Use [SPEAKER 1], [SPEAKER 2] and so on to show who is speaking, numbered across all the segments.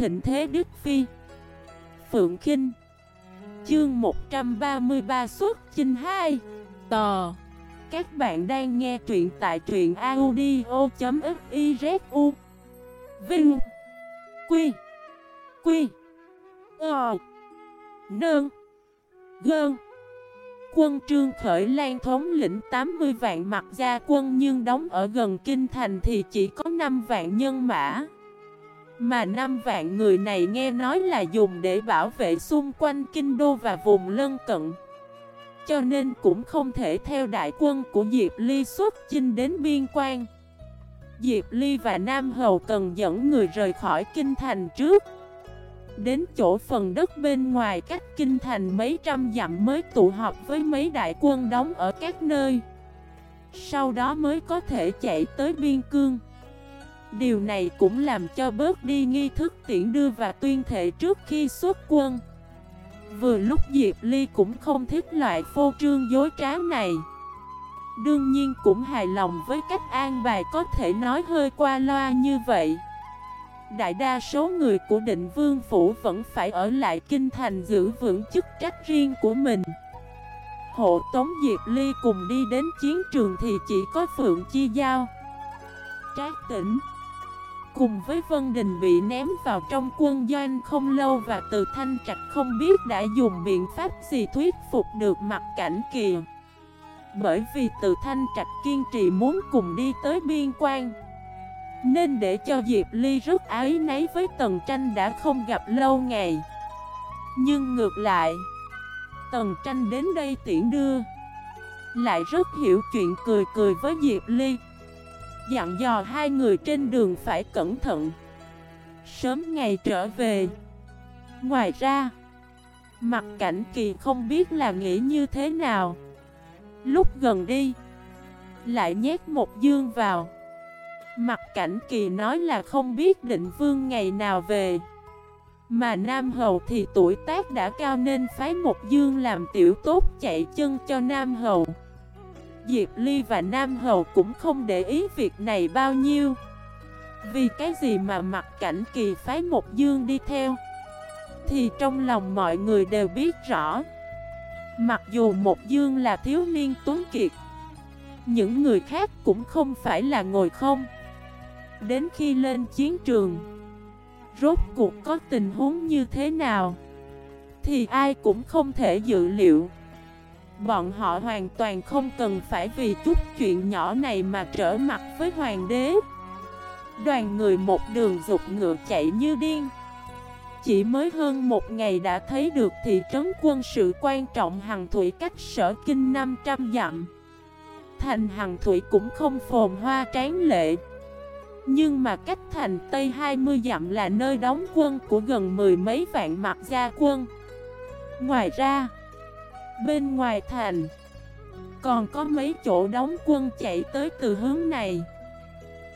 [SPEAKER 1] thịnh thế Đức Phi. Phượng Kinh. Chương 133 xuất chinh 2 Tò. Các bạn đang nghe truyện tại truyện audio.xyzu Vinh. Quy. Quy. Ờ. Nơn Gơn. Quân trương khởi lan thống lĩnh 80 vạn mặt gia quân nhưng đóng ở gần kinh thành thì chỉ có 5 vạn nhân mã. Mà 5 vạn người này nghe nói là dùng để bảo vệ xung quanh kinh đô và vùng lân cận. Cho nên cũng không thể theo đại quân của Diệp Ly xuất chinh đến biên quan. Diệp Ly và Nam Hầu cần dẫn người rời khỏi kinh thành trước. Đến chỗ phần đất bên ngoài cách kinh thành mấy trăm dặm mới tụ họp với mấy đại quân đóng ở các nơi Sau đó mới có thể chạy tới biên cương Điều này cũng làm cho bớt đi nghi thức tiễn đưa và tuyên thệ trước khi xuất quân. Vừa lúc Diệp Ly cũng không thích loại phô trương dối trá này. Đương nhiên cũng hài lòng với cách an bài có thể nói hơi qua loa như vậy. Đại đa số người của định vương phủ vẫn phải ở lại kinh thành giữ vững chức trách riêng của mình. Hộ Tống Diệp Ly cùng đi đến chiến trường thì chỉ có Phượng Chi Giao. Trác tỉnh Cùng với Vân Đình bị ném vào trong quân doanh không lâu và từ Thanh Trạch không biết đã dùng biện pháp gì thuyết phục được mặt cảnh kìa. Bởi vì từ Thanh Trạch kiên trì muốn cùng đi tới biên quan, nên để cho Diệp Ly rất ái náy với Tần Tranh đã không gặp lâu ngày. Nhưng ngược lại, Tần Tranh đến đây tiễn đưa, Lại rất hiểu chuyện cười cười với Diệp Ly. Dặn dò hai người trên đường phải cẩn thận. Sớm ngày trở về. Ngoài ra Mặt cảnh kỳ không biết là nghĩ như thế nào. Lúc gần đi, Lại nhét một dương vào. Mặt cảnh kỳ nói là không biết định vương ngày nào về. Mà Nam Hầu thì tuổi tác đã cao nên phái một dương làm tiểu tốt chạy chân cho Nam Hầu. Diệp Ly và Nam Hầu cũng không để ý việc này bao nhiêu. Vì cái gì mà mặt cảnh kỳ phái một dương đi theo? Thì trong lòng mọi người đều biết rõ. Mặc dù một dương là thiếu niên tuấn kiệt, Những người khác cũng không phải là ngồi không. Đến khi lên chiến trường, Rốt cuộc có tình huống như thế nào, Thì ai cũng không thể dự liệu. Bọn họ hoàn toàn không cần phải vì chút chuyện nhỏ này mà trở mặt với hoàng đế. Đoàn người một đường dục ngựa chạy như điên. Chỉ mới hơn một ngày đã thấy được thị trấn quân sự quan trọng Hằng Thủy cách sở kinh 500 dặm. Thành Hằng Thủy cũng không phồn hoa tráng lệ. Nhưng mà cách thành Tây 20 dặm là nơi đóng quân của gần mười mấy vạn mặt gia quân. Ngoài ra Bên ngoài thành. Còn có mấy chỗ đóng quân chạy tới từ hướng này.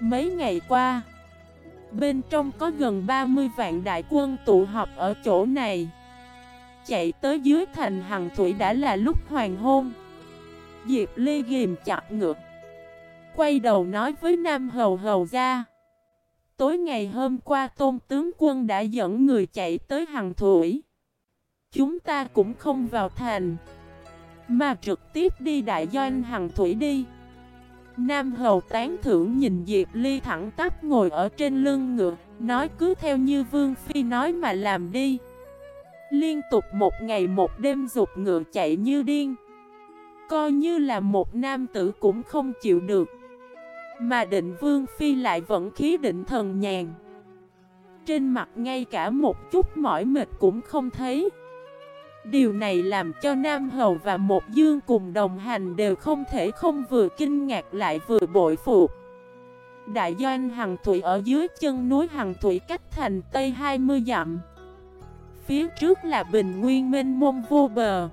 [SPEAKER 1] Mấy ngày qua, Bên trong có gần 30 vạn đại quân tụ họp ở chỗ này. Chạy tới dưới thành Hằng Thủy đã là lúc hoàng hôn. Diệp Ly ghim chặt ngược, Quay đầu nói với Nam Hầu Hầu ra Tối ngày hôm qua Tôn Tướng Quân đã dẫn người chạy tới Hằng Thủy. Chúng ta cũng không vào thành. Mà trực tiếp đi đại doanh Hằng Thủy đi. Nam Hầu tán thưởng nhìn Diệp Ly thẳng tắp ngồi ở trên lưng ngựa, Nói cứ theo như Vương Phi nói mà làm đi. Liên tục một ngày một đêm dục ngựa chạy như điên. Coi như là một nam tử cũng không chịu được. Mà định vương phi lại vẫn khí định thần nhàn. Trên mặt ngay cả một chút mỏi mệt cũng không thấy. Điều này làm cho Nam Hầu và một dương cùng đồng hành đều không thể không vừa kinh ngạc lại vừa bội phục. Đại doanh Hằng Thủy ở dưới chân núi Hằng Thủy cách thành Tây 20 dặm. Phía trước là bình nguyên mênh mông vô bờ.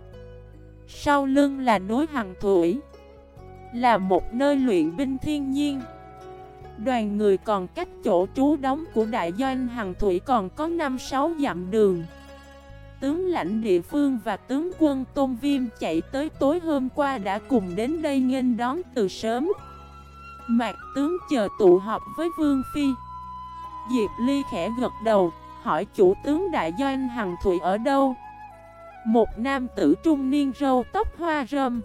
[SPEAKER 1] Sau lưng là núi Hằng Thủy. Là một nơi luyện binh thiên nhiên. Đoàn người còn cách chỗ trú đóng của đại doanh Hằng Thủy còn có 5-6 dặm đường. Tướng lãnh địa phương và tướng quân Tôn Viêm chạy tới tối hôm qua đã cùng đến đây nghênh đón từ sớm. Mạc tướng chờ tụ họp với Vương Phi. Diệp Ly khẽ gật đầu, hỏi chủ tướng đại doanh Hằng Thụy ở đâu? Một nam tử trung niên râu tóc hoa râm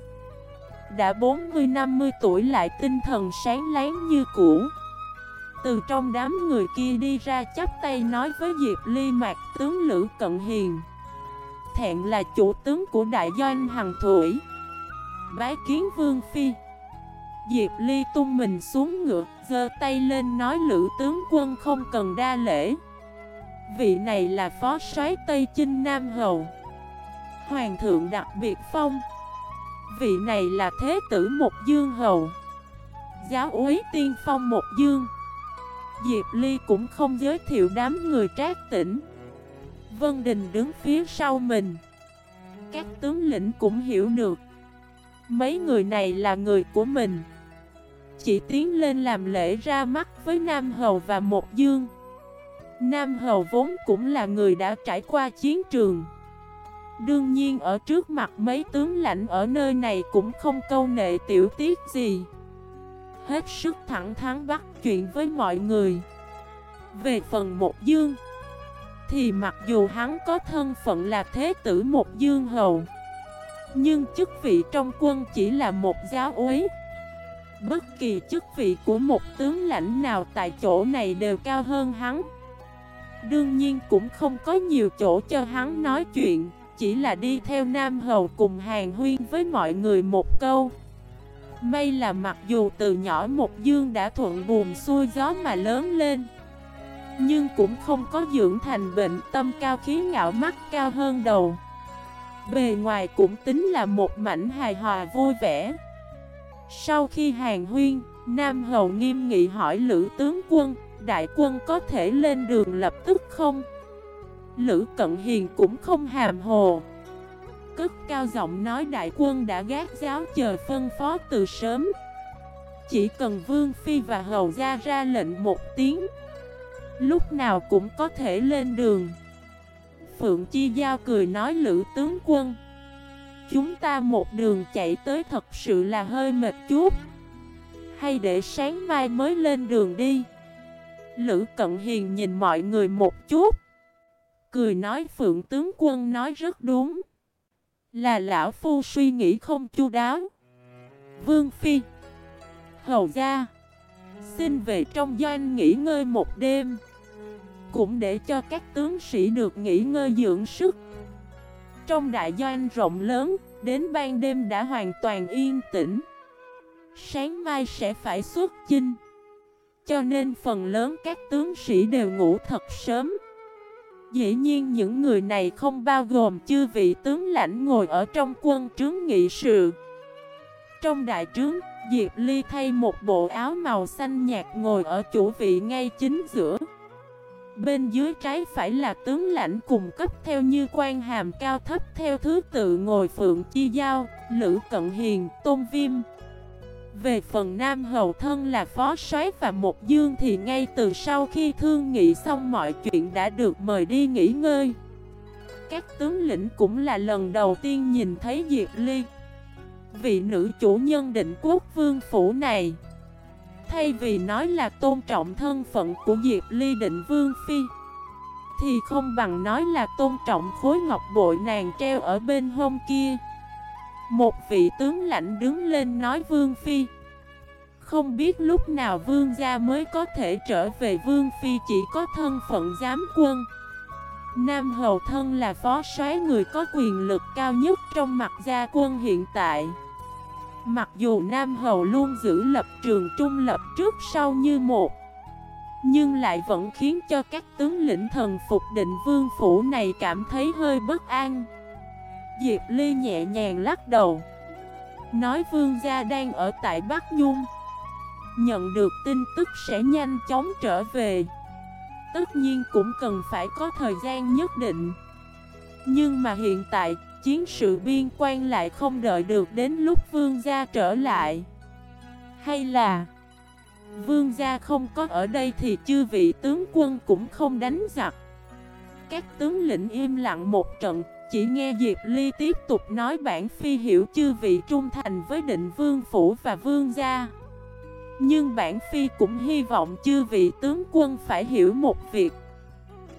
[SPEAKER 1] Đã 40-50 tuổi lại tinh thần sáng láng như cũ. Từ trong đám người kia đi ra chắp tay nói với Diệp Ly Mạc tướng Lữ Cận Hiền. Thẹn là chủ tướng của đại doanh Hằng Thủy. Bái kiến Vương Phi. Diệp Ly tung mình xuống ngựa, giơ tay lên nói Lữ tướng quân không cần đa lễ. Vị này là phó soái Tây Chinh Nam Hầu. Hoàng thượng đặc biệt phong. Vị này là thế tử một dương hầu. Giáo úy tiên phong một dương. Diệp Ly cũng không giới thiệu đám người trác tỉnh. Vân Đình đứng phía sau mình. Các tướng lĩnh cũng hiểu được. Mấy người này là người của mình. Chỉ tiến lên làm lễ ra mắt với Nam Hầu và Một Dương. Nam Hầu vốn cũng là người đã trải qua chiến trường. Đương nhiên ở trước mặt mấy tướng lãnh ở nơi này cũng không câu nệ tiểu tiết gì. Hết sức thẳng thắn bắt chuyện với mọi người. Về phần một dương thì mặc dù hắn có thân phận là thế tử một dương hầu, Nhưng chức vị trong quân chỉ là một giáo úy. Bất kỳ chức vị của một tướng lãnh nào tại chỗ này đều cao hơn hắn. Đương nhiên cũng không có nhiều chỗ cho hắn nói chuyện, chỉ là đi theo Nam Hầu cùng hàng huyên với mọi người một câu. May là mặc dù từ nhỏ một dương đã thuận buồm xuôi gió mà lớn lên nhưng cũng không có dưỡng thành bệnh tâm cao khí ngạo mắt cao hơn đầu. Bề ngoài cũng tính là một mảnh hài hòa vui vẻ. Sau khi hàng huyên, Nam Hầu nghiêm nghị hỏi Lữ tướng quân Đại quân có thể lên đường lập tức không? Lữ Cận Hiền cũng không hàm hồ. Cất cao giọng nói đại quân đã gác giáo chờ phân phó từ sớm. Chỉ cần Vương Phi và Hầu Gia ra lệnh một tiếng Lúc nào cũng có thể lên đường. Phượng Chi Giao cười nói, Lữ tướng quân, Chúng ta một đường chạy tới thật sự là hơi mệt chút. Hay để sáng mai mới lên đường đi. Lữ Cận Hiền nhìn mọi người một chút, Cười nói, Phượng tướng quân nói rất đúng. Là lão phu suy nghĩ không chu đáo. Vương Phi, Hầu gia Xin về trong doanh nghỉ ngơi một đêm. Cũng để cho các tướng sĩ được nghỉ ngơi dưỡng sức. Trong đại doanh rộng lớn Đến ban đêm đã hoàn toàn yên tĩnh. Sáng mai sẽ phải xuất chinh. Cho nên phần lớn các tướng sĩ đều ngủ thật sớm. Dĩ nhiên những người này không bao gồm chư vị tướng lãnh ngồi ở trong quân trướng nghị sự. Trong đại trướng, Diệp Ly thay một bộ áo màu xanh nhạt ngồi ở chủ vị ngay chính giữa Bên dưới trái phải là tướng lãnh cùng cấp theo như quan hàm cao thấp theo thứ tự ngồi Phượng Chi Giao, Lữ Cận Hiền, Tôn Viêm về phần Nam Hầu Thân là phó soái và một dương thì ngay từ sau khi thương nghị xong mọi chuyện đã được mời đi nghỉ ngơi. Các tướng lĩnh cũng là lần đầu tiên nhìn thấy Diệp Ly. Vị nữ chủ nhân định quốc vương phủ này. Thay vì nói là tôn trọng thân phận của Diệp Ly định vương phi, Thì không bằng nói là tôn trọng khối ngọc bội nàng treo ở bên hông kia. Một vị tướng lãnh đứng lên nói Vương Phi, Không biết lúc nào Vương gia mới có thể trở về Vương Phi chỉ có thân phận giám quân. Nam Hầu Thân là phó soái người có quyền lực cao nhất trong mặt gia quân hiện tại. Mặc dù Nam Hầu luôn giữ lập trường trung lập trước sau như một, Nhưng lại vẫn khiến cho các tướng lĩnh thần phục định vương phủ này cảm thấy hơi bất an. Diệp Ly nhẹ nhàng lắc đầu, Nói vương gia đang ở tại Bắc Nhung. Nhận được tin tức sẽ nhanh chóng trở về. Tất nhiên cũng cần phải có thời gian nhất định. Nhưng mà hiện tại chiến sự biên quan lại không đợi được đến lúc vương gia trở lại. Hay là, Vương gia không có ở đây thì chư vị tướng quân cũng không đánh giặc. Các tướng lĩnh im lặng một trận, chỉ nghe Diệp Ly tiếp tục nói bản phi hiểu chư vị trung thành với định vương phủ và vương gia. Nhưng bản phi cũng hy vọng chư vị tướng quân phải hiểu một việc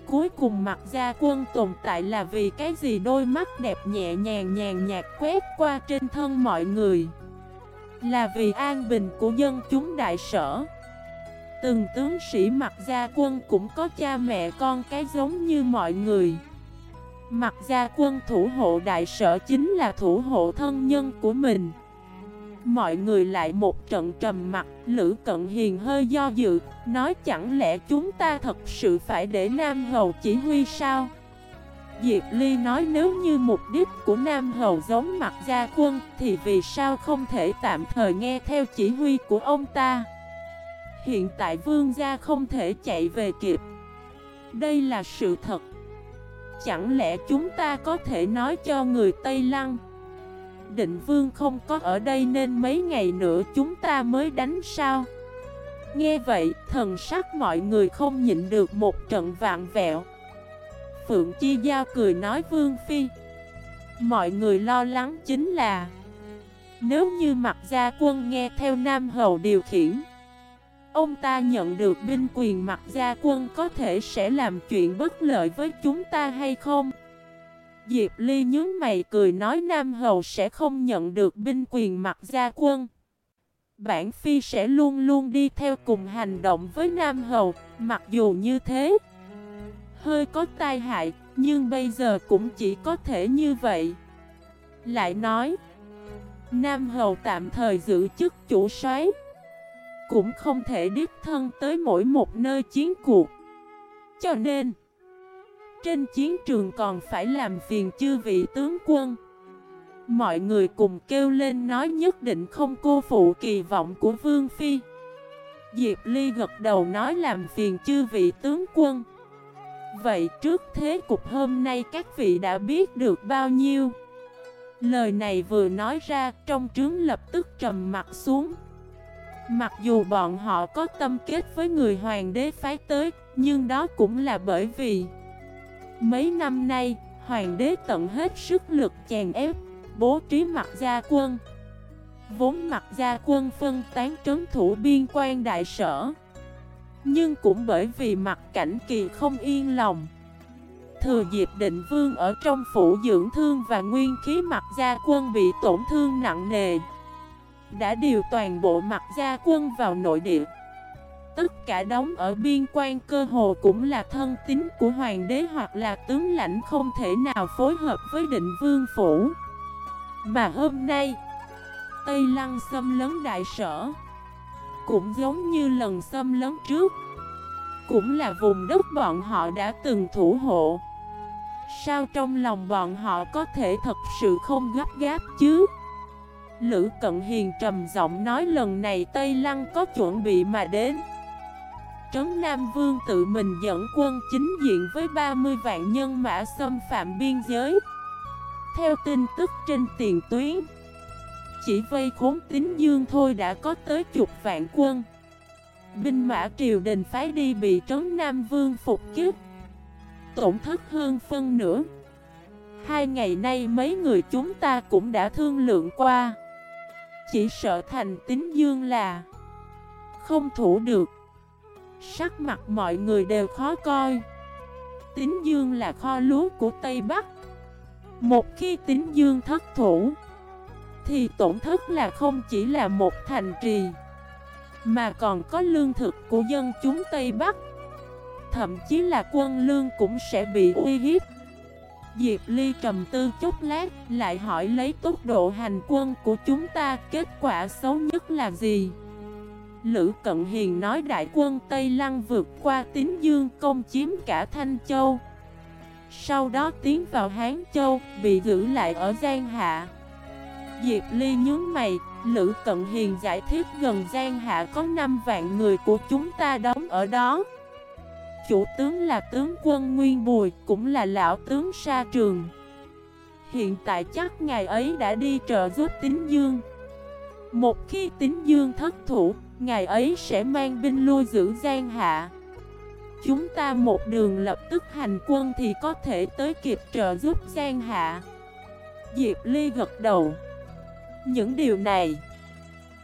[SPEAKER 1] cuối cùng mặt gia quân tồn tại là vì cái gì? Đôi mắt đẹp nhẹ nhàng nhàn nhạt quét qua trên thân mọi người. Là vì an bình của dân chúng đại sở. Từng tướng sĩ mặt gia quân cũng có cha mẹ con cái giống như mọi người. Mặt gia quân thủ hộ đại sở chính là thủ hộ thân nhân của mình. Mọi người lại một trận trầm mặt Lữ Cận Hiền hơi do dự, Nói chẳng lẽ chúng ta thật sự phải để Nam Hầu chỉ huy sao? Diệp Ly nói nếu như mục đích của Nam Hầu giống mặt gia quân Thì vì sao không thể tạm thời nghe theo chỉ huy của ông ta? Hiện tại vương gia không thể chạy về kịp. Đây là sự thật. Chẳng lẽ chúng ta có thể nói cho người Tây Lăng Định vương không có ở đây nên mấy ngày nữa chúng ta mới đánh sao Nghe vậy, thần sắc mọi người không nhịn được một trận vạn vẹo Phượng Chi Giao cười nói, Vương Phi, Mọi người lo lắng chính là Nếu như mặt gia quân nghe theo Nam Hầu điều khiển, Ông ta nhận được binh quyền mặt gia quân có thể sẽ làm chuyện bất lợi với chúng ta hay không? Diệp Ly nhớ mày cười nói Nam Hầu sẽ không nhận được binh quyền mặt gia quân. Bản Phi sẽ luôn luôn đi theo cùng hành động với Nam Hầu, mặc dù như thế. Hơi có tai hại, nhưng bây giờ cũng chỉ có thể như vậy. Lại nói, Nam Hầu tạm thời giữ chức chủ soái cũng không thể đích thân tới mỗi một nơi chiến cuộc Cho nên trên chiến trường còn phải làm phiền chư vị tướng quân. Mọi người cùng kêu lên nói nhất định không cô phụ kỳ vọng của Vương Phi. Diệp Ly gật đầu nói làm phiền chư vị tướng quân. Vậy trước thế cục hôm nay các vị đã biết được bao nhiêu? Lời này vừa nói ra trong trướng lập tức trầm mặt xuống. Mặc dù bọn họ có tâm kết với người hoàng đế phái tới, nhưng đó cũng là bởi vì Mấy năm nay, hoàng đế tận hết sức lực chèn ép, bố trí mặt gia quân. Vốn mặt gia quân phân tán trấn thủ biên quan đại sở. Nhưng cũng bởi vì mặt cảnh kỳ không yên lòng. Thừa dịp định vương ở trong phủ dưỡng thương và nguyên khí mặt gia quân bị tổn thương nặng nề đã điều toàn bộ mặt gia quân vào nội địa. Tất cả đóng ở biên quan cơ hồ cũng là thân tín của hoàng đế hoặc là tướng lãnh không thể nào phối hợp với định vương phủ. Mà hôm nay, Tây Lăng xâm lấn đại sở, Cũng giống như lần xâm lấn trước, Cũng là vùng đất bọn họ đã từng thủ hộ. Sao trong lòng bọn họ có thể thật sự không gấp gáp chứ? Lữ Cận Hiền trầm giọng nói lần này Tây Lăng có chuẩn bị mà đến. Trấn Nam Vương tự mình dẫn quân chính diện với 30 vạn nhân mã xâm phạm biên giới. Theo tin tức trên tiền tuyến Chỉ vây khốn tín dương thôi đã có tới chục vạn quân. Binh mã triều đình phái đi bị Trấn Nam Vương phục kích, Tổn thất hơn phân nửa. Hai ngày nay mấy người chúng ta cũng đã thương lượng qua. Chỉ sợ thành tính dương là Không thủ được. Sắc mặt mọi người đều khó coi. Tính dương là kho lúa của Tây Bắc. Một khi tính dương thất thủ Thì tổn thất là không chỉ là một thành trì Mà còn có lương thực của dân chúng Tây Bắc. Thậm chí là quân lương cũng sẽ bị uy hiếp. Diệp Ly trầm tư chút lát, lại hỏi lấy tốc độ hành quân của chúng ta, kết quả xấu nhất là gì? Lữ Cận Hiền nói đại quân Tây Lăng vượt qua Tín Dương công chiếm cả Thanh Châu. Sau đó tiến vào Hán Châu, bị giữ lại ở Giang Hạ. Diệp Ly nhướng mày, Lữ Cận Hiền giải thích gần Giang Hạ có 5 vạn người của chúng ta đóng ở đó chủ tướng là tướng quân Nguyên Bùi, cũng là lão tướng Sa Trường. Hiện tại chắc ngày ấy đã đi trợ giúp Tín Dương. Một khi Tín Dương thất thủ, ngày ấy sẽ mang binh lui giữ Giang Hạ. Chúng ta một đường lập tức hành quân thì có thể tới kịp trợ giúp Giang Hạ. Diệp Ly gật đầu. Những điều này,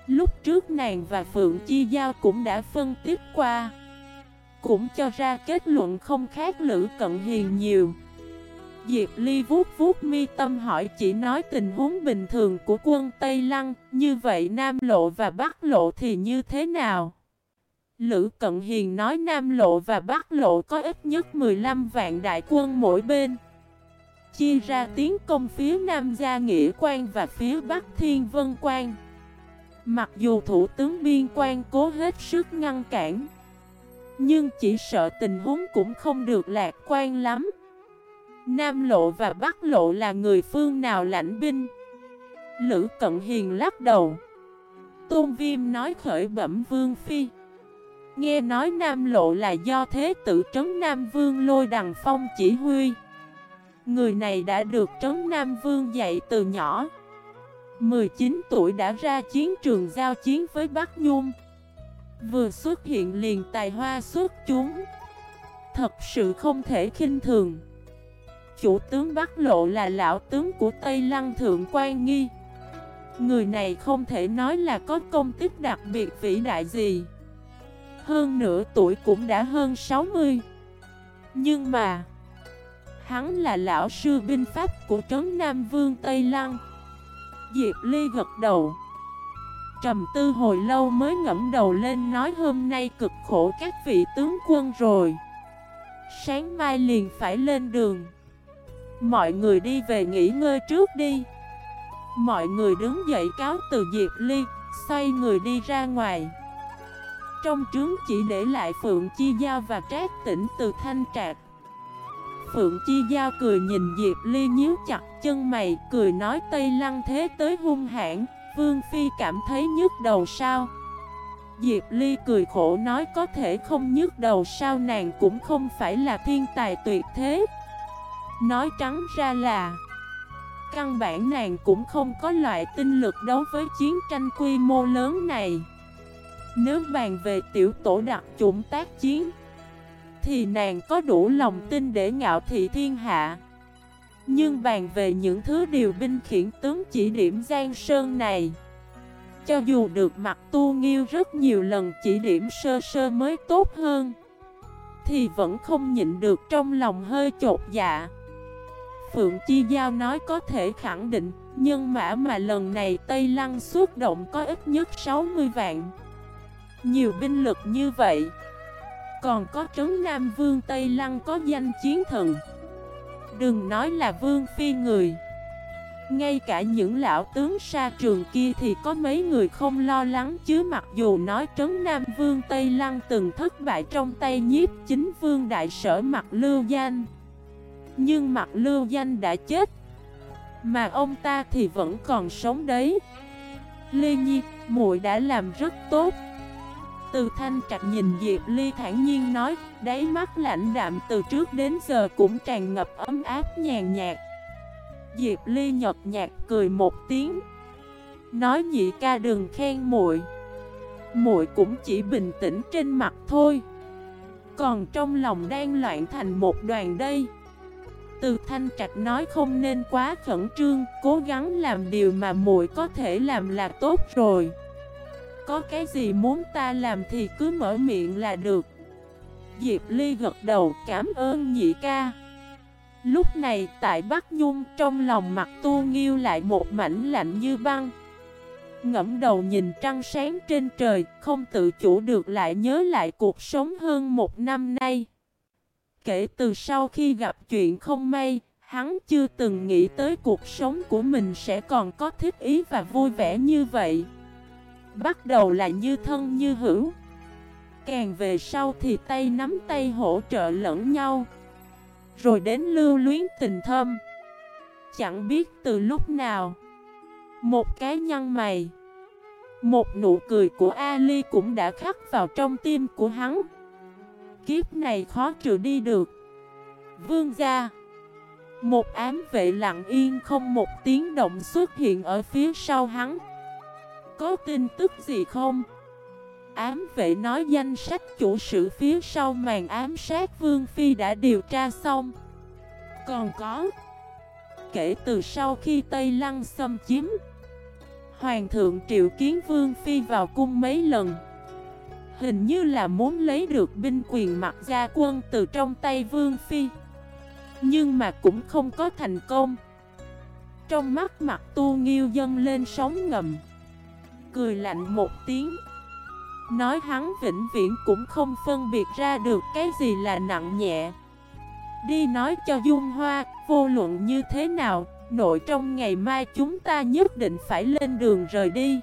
[SPEAKER 1] lúc trước nàng và Phượng Chi Giao cũng đã phân tích qua. cũng cho ra kết luận không khác Lữ Cận Hiền nhiều. Diệp Ly vuốt vuốt mi tâm hỏi chỉ nói tình huống bình thường của quân Tây Lăng, như vậy Nam Lộ và Bắc Lộ thì như thế nào? Lữ Cận Hiền nói Nam Lộ và Bắc Lộ có ít nhất 15 vạn đại quân mỗi bên. Chia ra tiến công phía Nam Gia Nghĩa Quan và phía Bắc Thiên Vân Quan. Mặc dù thủ tướng biên quan cố hết sức ngăn cản Nhưng chỉ sợ tình huống cũng không được lạc quan lắm Nam Lộ và Bắc Lộ là người phương nào lãnh binh? Lữ Cận Hiền lắc đầu. Tôn Viêm nói khởi bẩm Vương Phi. Nghe nói Nam Lộ là do Thế tử Trấn Nam Vương Lôi Đằng Phong chỉ huy. Người này đã được Trấn Nam Vương dạy từ nhỏ. 19 tuổi đã ra chiến trường giao chiến với Bắc Nhung. Vừa xuất hiện liền tài hoa xuất chúng. Thật sự không thể khinh thường. Chủ tướng Bắc Lộ là lão tướng của Tây Lăng Thượng Quan Nghi. Người này không thể nói là có công tích đặc biệt vĩ đại gì. Hơn nửa tuổi cũng đã hơn 60 Nhưng mà, Hắn là lão sư binh pháp của Trấn Nam Vương Tây Lăng. Diệp Ly gật đầu. Trầm tư hồi lâu mới ngẫm đầu lên nói hôm nay cực khổ các vị tướng quân rồi. Sáng mai liền phải lên đường. Mọi người đi về nghỉ ngơi trước đi. Mọi người đứng dậy cáo từ Diệp Ly, Xoay người đi ra ngoài. Trong trướng chỉ để lại Phượng Chi Giao và Trác Tỉnh từ Thanh Trạc. Phượng Chi Giao cười nhìn Diệp Ly nhíu chặt chân mày, Cười nói Tây Lăng thế tới hung hãn, Vương Phi cảm thấy nhức đầu sao? Diệp Ly cười khổ nói có thể không nhức đầu sao, nàng cũng không phải là thiên tài tuyệt thế. Nói trắng ra là, Căn bản nàng cũng không có loại tinh lực đấu với chiến tranh quy mô lớn này. Nếu bàn về tiểu tổ đặc chủng tác chiến, thì nàng có đủ lòng tin để ngạo thị thiên hạ. Nhưng bàn về những thứ điều binh khiển tướng chỉ điểm Giang Sơn này, Cho dù được mặt tu nghiêu rất nhiều lần chỉ điểm sơ sơ mới tốt hơn, Thì vẫn không nhịn được trong lòng hơi chột dạ. Phượng Chi Giao nói có thể khẳng định nhưng mã mà lần này Tây Lăng xuất động có ít nhất 60 vạn. Nhiều binh lực như vậy, còn có trấn Nam Vương Tây Lăng có danh chiến thần. Đừng nói là Vương Phi người. Ngay cả những lão tướng xa trường kia thì có mấy người không lo lắng chứ mặc dù nói trấn Nam Vương Tây Lăng từng thất bại trong tay nhiếp chính vương đại sở mặt lưu danh. Nhưng mặt lưu danh đã chết. Mà ông ta thì vẫn còn sống đấy. Lê Nhi, muội đã làm rất tốt. Từ thanh trạch nhìn Diệp Ly thản nhiên nói Đáy mắt lạnh đạm từ trước đến giờ cũng tràn ngập ấm áp nhàn nhạt. Diệp Ly nhật nhạt cười một tiếng. Nói nhị ca đừng khen muội. Muội cũng chỉ bình tĩnh trên mặt thôi. Còn trong lòng đang loạn thành một đoàn đây. Từ thanh trạch nói không nên quá khẩn trương, Cố gắng làm điều mà muội có thể làm là tốt rồi. Có cái gì muốn ta làm thì cứ mở miệng là được. Diệp Ly gật đầu, cảm ơn nhị ca. Lúc này, tại Bắc Nhung, trong lòng mặt tu nghiêu lại một mảnh lạnh như băng. Ngẫm đầu nhìn trăng sáng trên trời, Không tự chủ được lại nhớ lại cuộc sống hơn một năm nay. Kể từ sau khi gặp chuyện không may, Hắn chưa từng nghĩ tới cuộc sống của mình sẽ còn có thích ý và vui vẻ như vậy. Bắt đầu là như thân như hữu. Càng về sau thì tay nắm tay hỗ trợ lẫn nhau. Rồi đến lưu luyến tình thâm. Chẳng biết từ lúc nào, Một cái nhăn mày, Một nụ cười của Ali cũng đã khắc vào trong tim của hắn. Kiếp này khó trừ đi được. Vương gia, Một ám vệ lặng yên không một tiếng động xuất hiện ở phía sau hắn. Có tin tức gì không? Ám vệ nói danh sách chủ sự phía sau màn ám sát Vương Phi đã điều tra xong. Còn có, Kể từ sau khi Tây Lăng xâm chiếm, Hoàng thượng triệu kiến Vương Phi vào cung mấy lần? Hình như là muốn lấy được binh quyền mặt gia quân từ trong tay Vương Phi. Nhưng mà cũng không có thành công. Trong mắt mặt tu nghiêu dâng lên sóng ngầm. Cười lạnh một tiếng. Nói hắn vĩnh viễn cũng không phân biệt ra được cái gì là nặng nhẹ. Đi nói cho Dung Hoa, vô luận như thế nào, nội trong ngày mai chúng ta nhất định phải lên đường rời đi.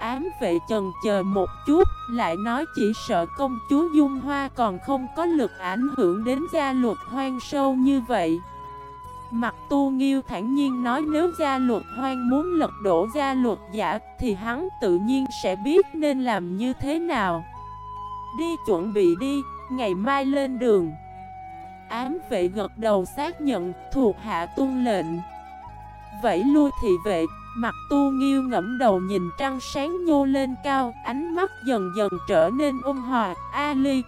[SPEAKER 1] Ám vệ trần chờ một chút, lại nói chỉ sợ công chúa Dung Hoa còn không có lực ảnh hưởng đến gia luật hoang sâu như vậy. Mặt tu nghiêu thản nhiên nói nếu gia luật hoang muốn lật đổ gia luật giả thì hắn tự nhiên sẽ biết nên làm như thế nào. Đi chuẩn bị đi, ngày mai lên đường. Ám vệ gật đầu xác nhận thuộc hạ tuân lệnh. Vậy lui thị vệ, mặt tu nghiêu ngẫm đầu nhìn trăng sáng nhô lên cao Ánh mắt dần dần trở nên ôn hòa, A ly.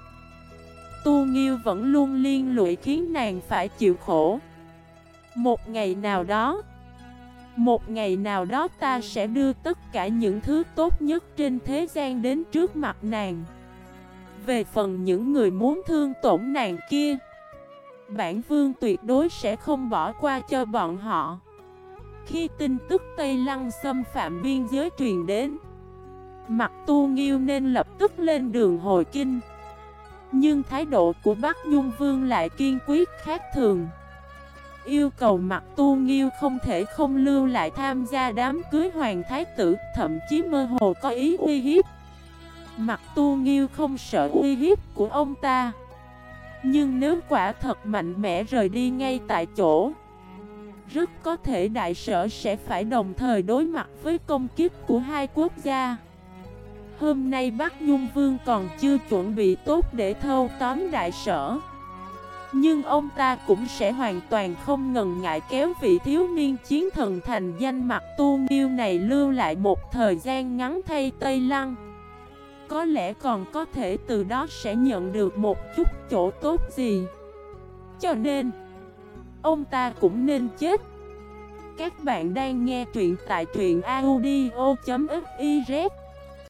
[SPEAKER 1] Tu nghiêu vẫn luôn liên lụy khiến nàng phải chịu khổ. Một ngày nào đó Một ngày nào đó ta sẽ đưa tất cả những thứ tốt nhất trên thế gian đến trước mặt nàng. Về phần những người muốn thương tổn nàng kia Bản vương tuyệt đối sẽ không bỏ qua cho bọn họ. Khi tin tức Tây Lăng xâm phạm biên giới truyền đến. Mặt tu nghiêu nên lập tức lên đường hồi kinh. Nhưng thái độ của Bắc Nhung Vương lại kiên quyết khác thường. Yêu cầu mặt tu nghiêu không thể không lưu lại tham gia đám cưới hoàng thái tử, Thậm chí mơ hồ có ý uy hiếp. Mặt tu nghiêu không sợ uy hiếp của ông ta. Nhưng nếu quả thật mạnh mẽ rời đi ngay tại chỗ rất có thể đại sở sẽ phải đồng thời đối mặt với công kiếp của hai quốc gia. Hôm nay Bắc Nhung Vương còn chưa chuẩn bị tốt để thâu tóm đại sở. Nhưng ông ta cũng sẽ hoàn toàn không ngần ngại kéo vị thiếu niên chiến thần thành danh mặt tu miêu này lưu lại một thời gian ngắn thay Tây Lăng. Có lẽ còn có thể từ đó sẽ nhận được một chút chỗ tốt gì. Cho nên Ông ta cũng nên chết. Các bạn đang nghe truyện tại truyện audio.fif